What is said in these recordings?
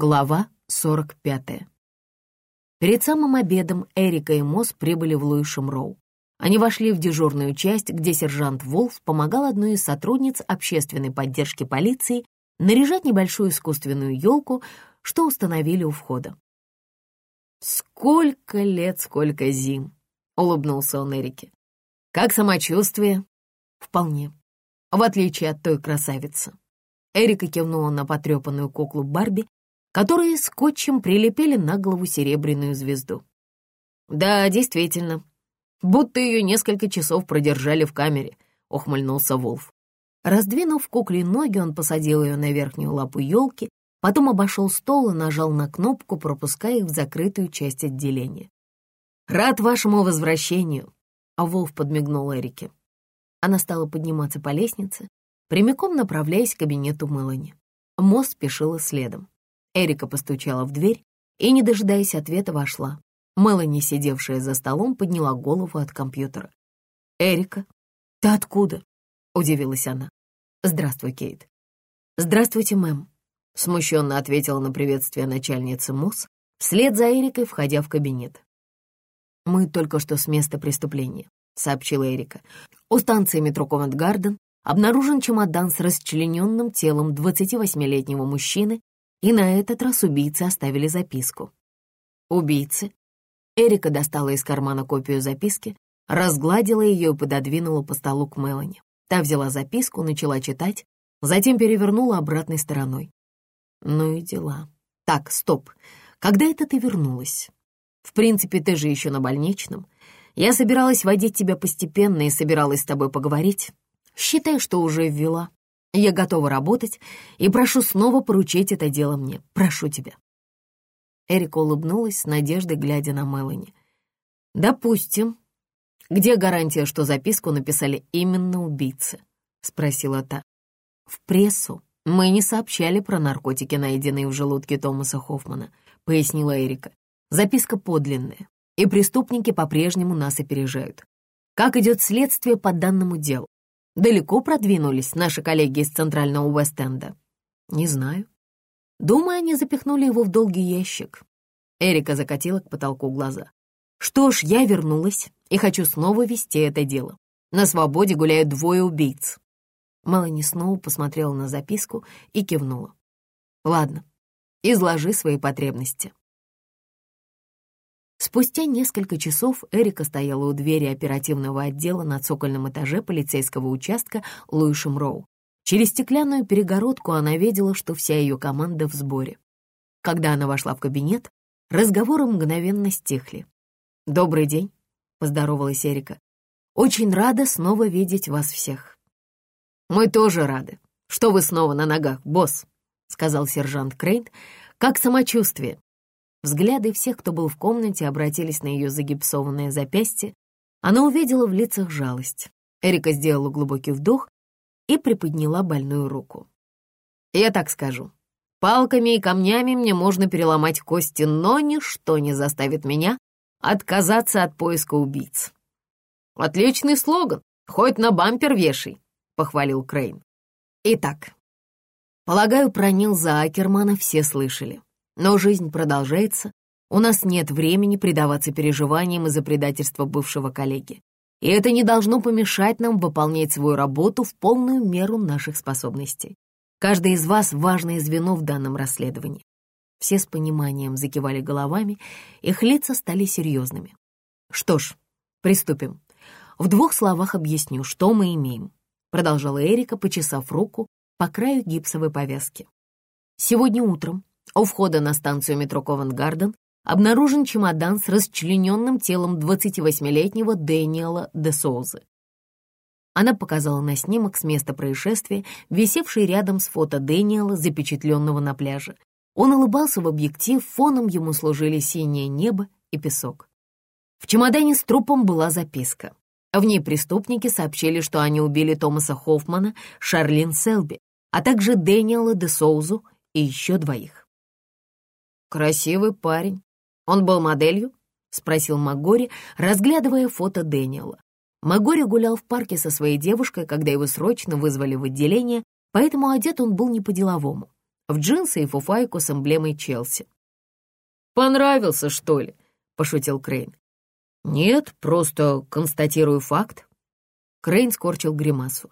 Глава 45. Перед самым обедом Эрика и Мосс прибыли в Луишем Роу. Они вошли в дежурную часть, где сержант Волф помогал одной из сотрудниц общественной поддержки полиции наряжать небольшую искусственную елку, что установили у входа. «Сколько лет, сколько зим!» — улыбнулся он Эрике. «Как самочувствие?» «Вполне. В отличие от той красавицы». Эрика кивнула на потрепанную куклу Барби, которые скотчем прилепили на голову серебряную звезду. «Да, действительно, будто ее несколько часов продержали в камере», — ухмыльнулся Волф. Раздвинув кукле ноги, он посадил ее на верхнюю лапу елки, потом обошел стол и нажал на кнопку, пропуская их в закрытую часть отделения. «Рад вашему возвращению», — а Волф подмигнул Эрике. Она стала подниматься по лестнице, прямиком направляясь к кабинету Мелани. Мост спешила следом. Эрика постучала в дверь и, не дожидаясь ответа, вошла. Мелани, сидевшая за столом, подняла голову от компьютера. «Эрика, ты откуда?» — удивилась она. «Здравствуй, Кейт». «Здравствуйте, мэм», — смущенно ответила на приветствие начальницы МУС, вслед за Эрикой, входя в кабинет. «Мы только что с места преступления», — сообщила Эрика. «У станции метро Ковент-Гарден обнаружен чемодан с расчлененным телом 28-летнего мужчины и на этот раз убийцы оставили записку. Убийцы. Эрика достала из кармана копию записки, разгладила ее и пододвинула по столу к Мелани. Та взяла записку, начала читать, затем перевернула обратной стороной. Ну и дела. Так, стоп. Когда это ты вернулась? В принципе, ты же еще на больничном. Я собиралась водить тебя постепенно и собиралась с тобой поговорить. Считай, что уже ввела. Я готова работать и прошу снова поручить это дело мне. Прошу тебя». Эрика улыбнулась с надеждой, глядя на Мелани. «Допустим. Где гарантия, что записку написали именно убийцы?» — спросила та. «В прессу мы не сообщали про наркотики, найденные в желудке Томаса Хоффмана», — пояснила Эрика. «Записка подлинная, и преступники по-прежнему нас опережают. Как идет следствие по данному делу? Далеко продвинулись наши коллеги из центрального Уэст-Энда? Не знаю. Думаю, они запихнули его в долгий ящик. Эрика закатила к потолку глаза. Что ж, я вернулась и хочу снова вести это дело. На свободе гуляют двое убийц. Мелани снова посмотрела на записку и кивнула. Ладно, изложи свои потребности. Спустя несколько часов Эрика стояла у двери оперативного отдела на цокольном этаже полицейского участка Луишем Роу. Через стеклянную перегородку она видела, что вся ее команда в сборе. Когда она вошла в кабинет, разговоры мгновенно стихли. «Добрый день», — поздоровалась Эрика. «Очень рада снова видеть вас всех». «Мы тоже рады, что вы снова на ногах, босс», — сказал сержант Крейн. «Как самочувствие?» Взгляды всех, кто был в комнате, обратились на ее загипсованное запястье. Она увидела в лицах жалость. Эрика сделала глубокий вдох и приподняла больную руку. «Я так скажу. Палками и камнями мне можно переломать кости, но ничто не заставит меня отказаться от поиска убийц». «Отличный слоган, хоть на бампер вешай», — похвалил Крейн. «Итак, полагаю, про Нилза Акермана все слышали. Но жизнь продолжается, у нас нет времени предаваться переживаниям из-за предательства бывшего коллеги. И это не должно помешать нам выполнять свою работу в полную меру наших способностей. Каждый из вас — важное звено в данном расследовании. Все с пониманием закивали головами, их лица стали серьезными. Что ж, приступим. В двух словах объясню, что мы имеем. Продолжала Эрика, почесав руку по краю гипсовой повязки. Сегодня утром у входа на станцию метро Ковент-Гарден обнаружен чемодан с расчлененным телом 28-летнего Дэниела де Соузы. Она показала на снимок с места происшествия, висевший рядом с фото Дэниела, запечатленного на пляже. Он улыбался в объектив, фоном ему служили синее небо и песок. В чемодане с трупом была записка. В ней преступники сообщили, что они убили Томаса Хоффмана, Шарлин Селби, а также Дэниела де Соузу и еще двоих. «Красивый парень. Он был моделью?» — спросил Магори, разглядывая фото Дэниела. Магори гулял в парке со своей девушкой, когда его срочно вызвали в отделение, поэтому одет он был не по-деловому. в джинсы и фуфайку с эмблемой Челси. «Понравился, что ли?» — пошутил Крейн. «Нет, просто констатирую факт». Крейн скорчил гримасу.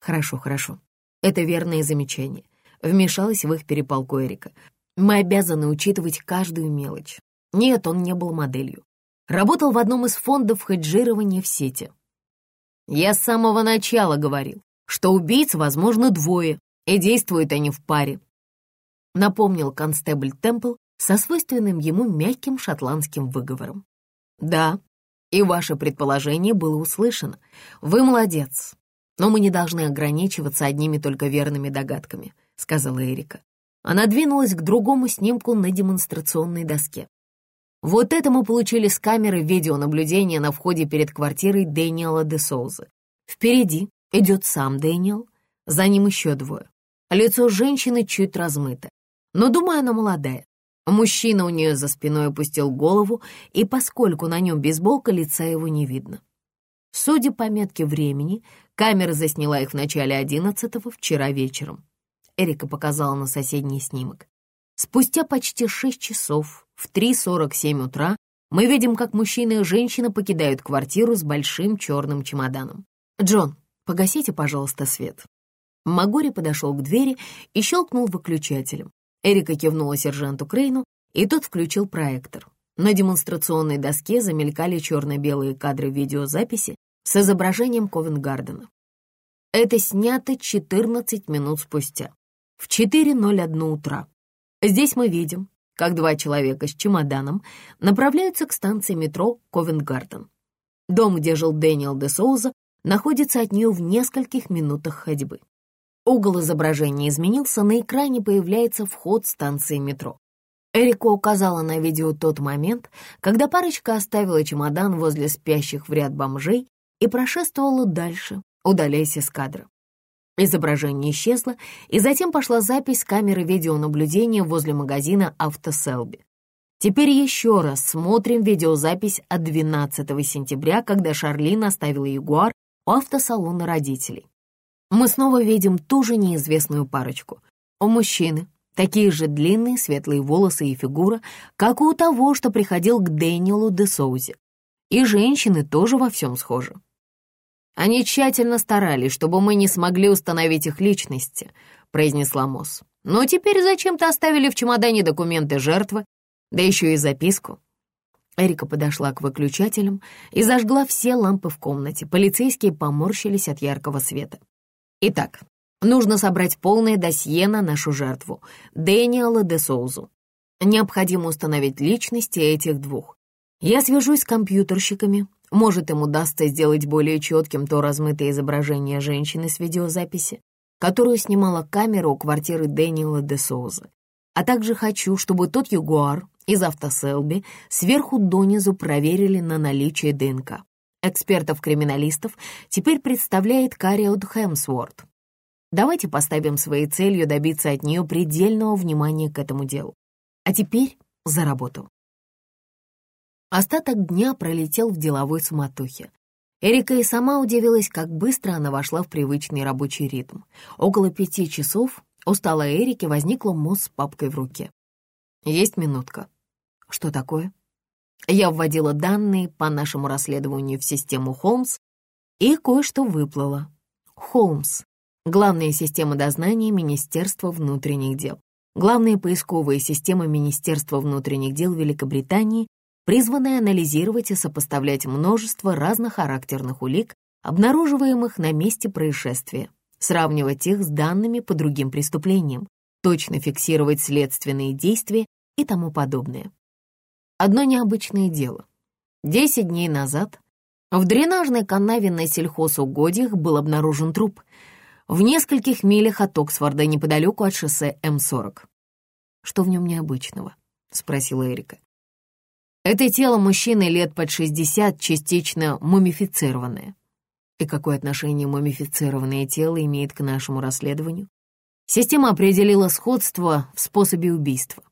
«Хорошо, хорошо. Это верное замечание». Вмешалась в их перепалку Эрика. «Мы обязаны учитывать каждую мелочь. Нет, он не был моделью. Работал в одном из фондов хеджирования в сети. Я с самого начала говорил, что убийц, возможно, двое, и действуют они в паре. Напомнил констебль Темпл со свойственным ему мягким шотландским выговором. Да, и ваше предположение было услышано. Вы молодец, но мы не должны ограничиваться одними только верными догадками, сказала Эрика. Она двинулась к другому снимку на демонстрационной доске. Вот это мы получили с камеры видеонаблюдения на входе перед квартирой Дэниела де Соуза. Впереди идет сам Дэниел, за ним еще двое. Лицо женщины чуть размыто, но, думаю, она молодая. Мужчина у нее за спиной опустил голову, и поскольку на нем бейсболка, лица его не видно. Судя по метке времени, камера засняла их в начале одиннадцатого вчера вечером. Эрика показала на соседний снимок. Спустя почти шесть часов, в 3.47 утра, мы видим, как мужчина и женщина покидают квартиру с большим черным чемоданом. «Джон, погасите, пожалуйста, свет». Магори подошел к двери и щелкнул выключателем. Эрика кивнула сержанту Крейну, и тот включил проектор. На демонстрационной доске замелькали черно-белые кадры видеозаписи с изображением Ковенгардена. Это снято 14 минут спустя, в 4.01 утра. Здесь мы видим, как два человека с чемоданом направляются к станции метро Ковенгарден. Дом, где жил Дэниел де Соуза, находится от нее в нескольких минутах ходьбы. Угол изображения изменился, на экране появляется вход станции метро. Эрика указала на видео тот момент, когда парочка оставила чемодан возле спящих в ряд бомжей и прошествовала дальше, удаляясь из кадра. Изображение исчезло, и затем пошла запись камеры видеонаблюдения возле магазина «Автоселби». Теперь еще раз смотрим видеозапись от 12 сентября, когда Шарлин оставила Ягуар у автосалона родителей. Мы снова видим ту же неизвестную парочку. У мужчины такие же длинные светлые волосы и фигура, как у того, что приходил к Дэниелу де Соузе. И женщины тоже во всем схожи. Они тщательно старались, чтобы мы не смогли установить их личности», — произнесла Мосс. «Но теперь зачем-то оставили в чемодане документы жертвы, да еще и записку». Эрика подошла к выключателям и зажгла все лампы в комнате. Полицейские поморщились от яркого света. «Итак, нужно собрать полное досье на нашу жертву, Дэниела де Соузу. Необходимо установить личности этих двух. Я свяжусь с компьютерщиками, может, им удастся сделать более четким то размытое изображение женщины с видеозаписи, которую снимала камера у квартиры Дэниела де Соуза. А также хочу, чтобы тот Ягуар из автоселби сверху донизу проверили на наличие ДНК. Экспертов-криминалистов теперь представляет Кариот Хемсворт. Давайте поставим своей целью добиться от нее предельного внимания к этому делу. А теперь за работу. Остаток дня пролетел в деловой суматохе. Эрика и сама удивилась, как быстро она вошла в привычный рабочий ритм. Около пяти часов у стола Эрики возникла Мосс с папкой в руке. «Есть минутка». «Что такое?» Я вводила данные по нашему расследованию в систему Холмс, и кое-что выплыло. Холмс — главная система дознания Министерства внутренних дел. Главная поисковая система Министерства внутренних дел Великобритании призванная анализировать и сопоставлять множество разнохарактерных улик, обнаруживаемых на месте происшествия, сравнивать их с данными по другим преступлениям, точно фиксировать следственные действия и тому подобное. Одно необычное дело. Десять дней назад в дренажной канаве на сельхозугодьях был обнаружен труп в нескольких милях от Оксфорда, неподалеку от шоссе М-40. «Что в нем необычного?» — спросила Эрика. Это тело мужчины лет под 60, частично мумифицированное. И какое отношение мумифицированное тело имеет к нашему расследованию? Система определила сходство в способе убийства.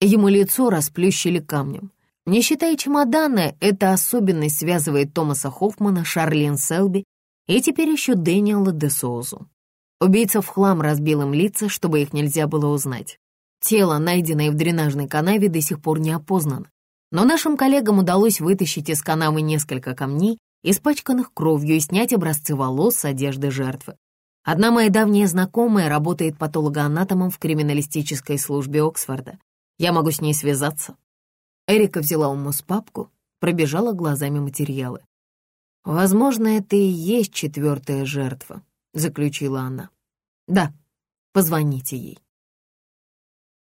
Ему лицо расплющили камнем. Не считая чемодана, эта особенность связывает Томаса Хоффмана, Шарлин Селби и теперь еще Дэниела де Соузу. Убийца в хлам разбил им лица, чтобы их нельзя было узнать. Тело, найденное в дренажной канаве, до сих пор не опознано. Но нашим коллегам удалось вытащить из канавы несколько камней, испачканных кровью, и снять образцы волос с одежды жертвы. Одна моя давняя знакомая работает патологоанатомом в криминалистической службе Оксфорда. Я могу с ней связаться. Эрика взяла у Мус папку, пробежала глазами материалы. «Возможно, это и есть четвертая жертва», — заключила она. «Да, позвоните ей».